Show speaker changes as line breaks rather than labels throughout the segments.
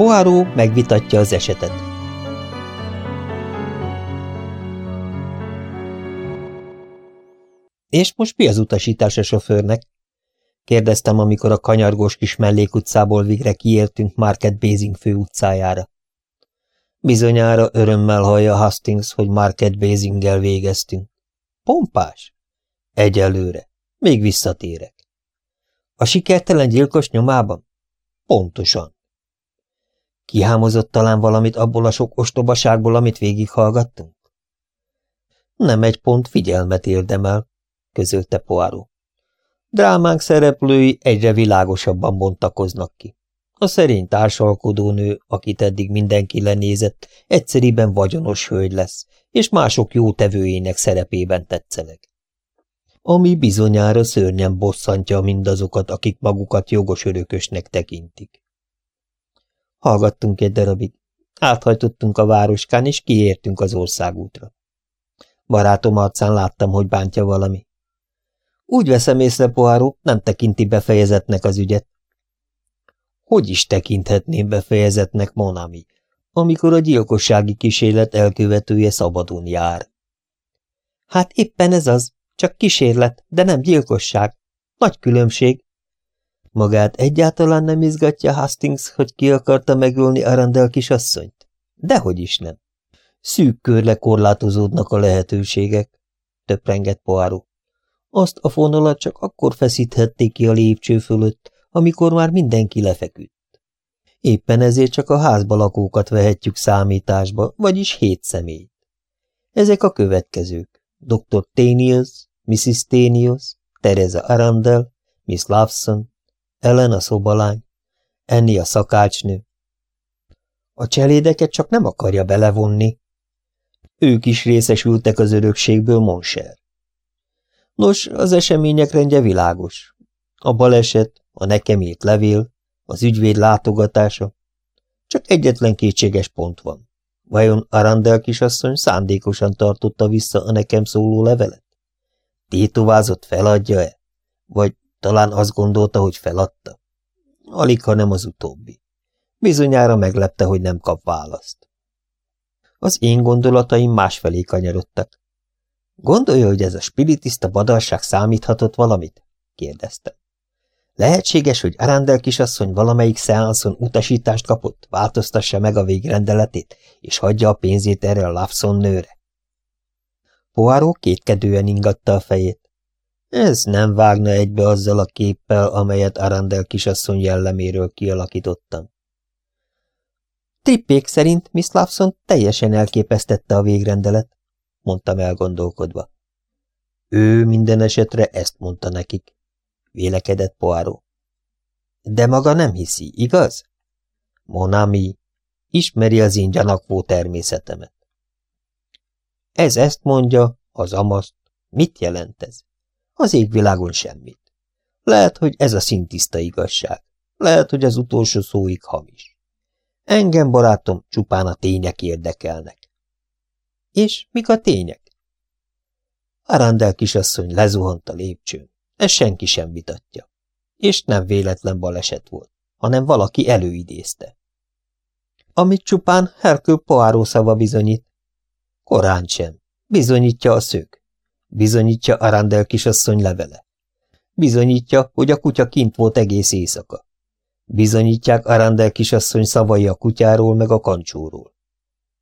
Poirot megvitatja az esetet. És most mi az utasítás a sofőrnek? kérdeztem, amikor a kanyargós kis mellékutcából végre kiértünk Market Basing főutcájára. Bizonyára örömmel hallja Hastings, hogy Market Basinggel végeztünk. Pompás? Egyelőre. Még visszatérek. A sikertelen gyilkos nyomában? Pontosan. Kihámozott talán valamit abból a sok ostobaságból, amit végighallgattunk? Nem egy pont figyelmet érdemel, közölte Poirot. Drámánk szereplői egyre világosabban bontakoznak ki. A szerény társalkodónő, akit eddig mindenki lenézett, egyszeriben vagyonos hölgy lesz, és mások jó tevőjének szerepében tetszeleg. Ami bizonyára szörnyen bosszantja mindazokat, akik magukat jogos örökösnek tekintik. Hallgattunk egy darabig. Áthajtottunk a városkán, és kiértünk az országútra. Barátom arcán láttam, hogy bántja valami. Úgy veszem észre, Poáró, nem tekinti befejezetnek az ügyet. Hogy is tekinthetném befejezetnek, Monami, amikor a gyilkossági kísérlet elkövetője szabadon jár? Hát éppen ez az, csak kísérlet, de nem gyilkosság. Nagy különbség. Magát egyáltalán nem izgatja Hastings, hogy ki akarta megölni Arandel kisasszonyt? Dehogy is nem. Szűk körle korlátozódnak a lehetőségek, töprengett Poirot. Azt a fonalat csak akkor feszíthették ki a lépcső fölött, amikor már mindenki lefeküdt. Éppen ezért csak a házba lakókat vehetjük számításba, vagyis hét személyt. Ezek a következők. Dr. Tenius, Mrs. Tenius, Teresa Arandel, Miss Lawson, Ellen a szobalány, Annie a szakácsnő. A cselédeket csak nem akarja belevonni. Ők is részesültek az örökségből, Monser. Nos, az események rendje világos. A baleset, a nekem írt levél, az ügyvéd látogatása. Csak egyetlen kétséges pont van. Vajon Arandel kisasszony szándékosan tartotta vissza a nekem szóló levelet? Tétovázott feladja-e? Vagy talán azt gondolta, hogy feladta? Alig, ha nem az utóbbi. Bizonyára meglepte, hogy nem kap választ. Az én gondolataim másfelé kanyarodtak. Gondolja, hogy ez a spiritista badalság számíthatott valamit? kérdeztem. Lehetséges, hogy Arandel kisasszony valamelyik szeánszon utasítást kapott, változtassa meg a végrendeletét, és hagyja a pénzét erre a Lawson nőre? Poirot kétkedően ingatta a fejét. Ez nem vágna egybe azzal a képpel, amelyet Arandel kisasszony jelleméről kialakítottam. Trippék szerint Miss Lawson teljesen elképesztette a végrendelet, mondtam elgondolkodva. Ő minden esetre ezt mondta nekik, vélekedett Poirot. De maga nem hiszi, igaz? Monami, ismeri az én gyanakvó természetemet. Ez ezt mondja, az amaszt. Mit jelent ez? Az égvilágon semmit. Lehet, hogy ez a szintiszta igazság. Lehet, hogy az utolsó szóig hamis. Engem, barátom, csupán a tények érdekelnek. És mik a tények? Arandel kisasszony lezuhant a lépcsőn. Ez senki sem vitatja. És nem véletlen baleset volt, hanem valaki előidézte. Amit csupán Herkő Poáró szava bizonyít. Korán sem. Bizonyítja a szög. Bizonyítja Arandel kisasszony levele. Bizonyítja, hogy a kutya kint volt egész éjszaka. Bizonyítják Arandel kisasszony szavai a kutyáról meg a kancsóról.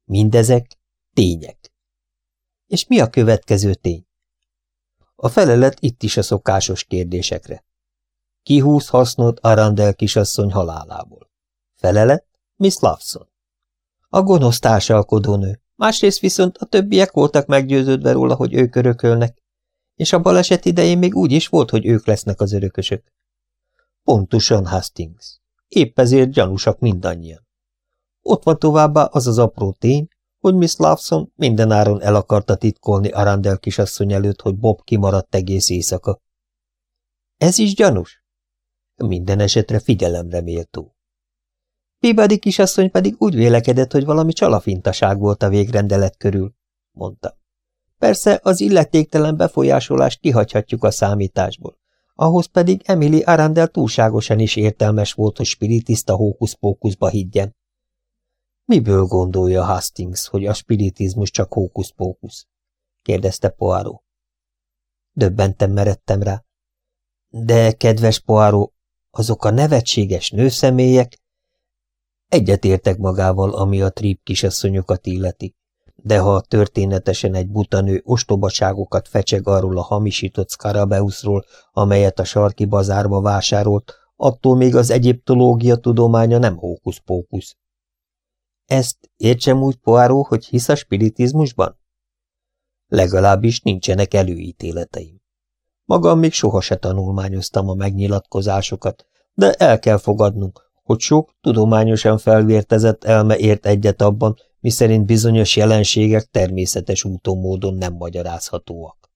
Mindezek tények. És mi a következő tény? A felelet itt is a szokásos kérdésekre. Ki húz hasznot Arandel kisasszony halálából? Felelet? Miss Lawson. A gonosz társalkodónő. Másrészt viszont a többiek voltak meggyőződve róla, hogy ők örökölnek, és a baleset idején még úgy is volt, hogy ők lesznek az örökösök. Pontosan Hastings. Épp ezért gyanúsak mindannyian. Ott van továbbá az az apró tény, hogy Miss Lawson mindenáron el akarta titkolni Arandel kisasszony előtt, hogy Bob kimaradt egész éjszaka. Ez is gyanús? Minden esetre figyelemre méltó. Peabody kisasszony pedig úgy vélekedett, hogy valami csalafintaság volt a végrendelet körül, mondta. Persze az illetéktelen befolyásolást kihagyhatjuk a számításból. Ahhoz pedig Emily Arandel túlságosan is értelmes volt, hogy spiritista hókuszpókuszba higgyen. Miből gondolja Hastings, hogy a spiritizmus csak hókusz-pókusz? kérdezte Poirot. Döbbentem meredtem rá. De, kedves Poirot, azok a nevetséges nőszemélyek? Egyetértek magával, ami a tríp kisasszonyokat illeti, de ha történetesen egy buta nő ostobaságokat fecseg arról a hamisított Scarabeusról, amelyet a sarki bazárba vásárolt, attól még az egyiptológia tudománya nem hókusz-pókusz. Ezt értsem úgy, Poirot, hogy hisz a spiritizmusban? Legalábbis nincsenek előítéleteim. Magam még soha se tanulmányoztam a megnyilatkozásokat, de el kell fogadnunk, hogy sok tudományosan felvértezett elme ért egyet abban, miszerint bizonyos jelenségek természetes úton módon nem magyarázhatóak.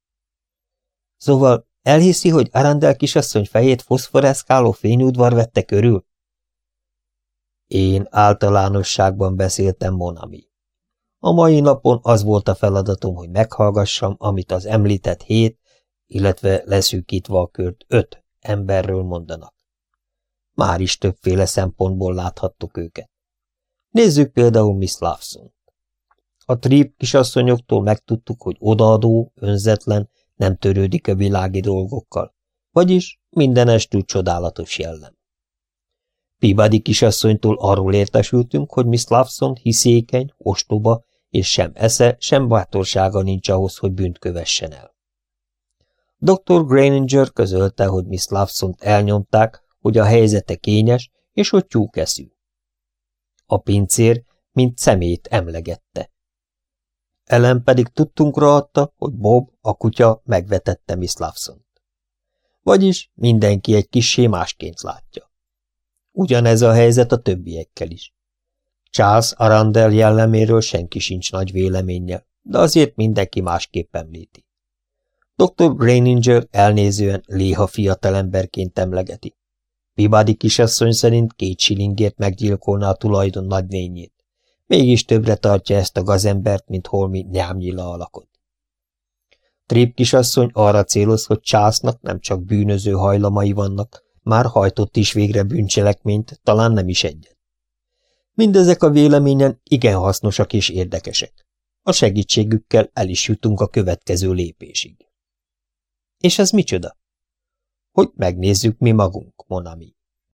Szóval elhiszi, hogy Arandel kisasszony fejét foszforeszkáló fényudvar vette körül? Én általánosságban beszéltem Monami. A mai napon az volt a feladatom, hogy meghallgassam, amit az említett hét, illetve leszűkítve a kört öt emberről mondanak. Már is többféle szempontból láthattuk őket. Nézzük például Miss Lawson. A trip kisasszonyoktól megtudtuk, hogy odaadó, önzetlen, nem törődik a világi dolgokkal, vagyis mindenestül csodálatos jellem. Peabody kisasszonytól arról értesültünk, hogy Miss Lawson hiszékeny, ostoba, és sem esze, sem bátorsága nincs ahhoz, hogy bűnt kövessen el. Dr. Grainger közölte, hogy Miss lawson elnyomták, hogy a helyzete kényes, és hogy tyúkeszű. A pincér, mint szemét emlegette. Ellen pedig tudtunkra adta, hogy Bob, a kutya, megvetette Miss lawson -t. Vagyis mindenki egy kissé másként látja. Ugyanez a helyzet a többiekkel is. Charles Arandel jelleméről senki sincs nagy véleménnyel, de azért mindenki másképp említi. Dr. Graininger elnézően léha fiatalemberként emlegeti. Pibadi kisasszony szerint két silingért meggyilkolna a tulajdon nagynényét. Mégis többre tartja ezt a gazembert, mint holmi nyámnyila alakot. Trip kisasszony arra céloz, hogy császnak nem csak bűnöző hajlamai vannak, már hajtott is végre bűncselekményt, talán nem is egyet. Mindezek a véleményen igen hasznosak és érdekesek. A segítségükkel el is jutunk a következő lépésig. És ez micsoda? Hogy megnézzük mi magunk, Monami.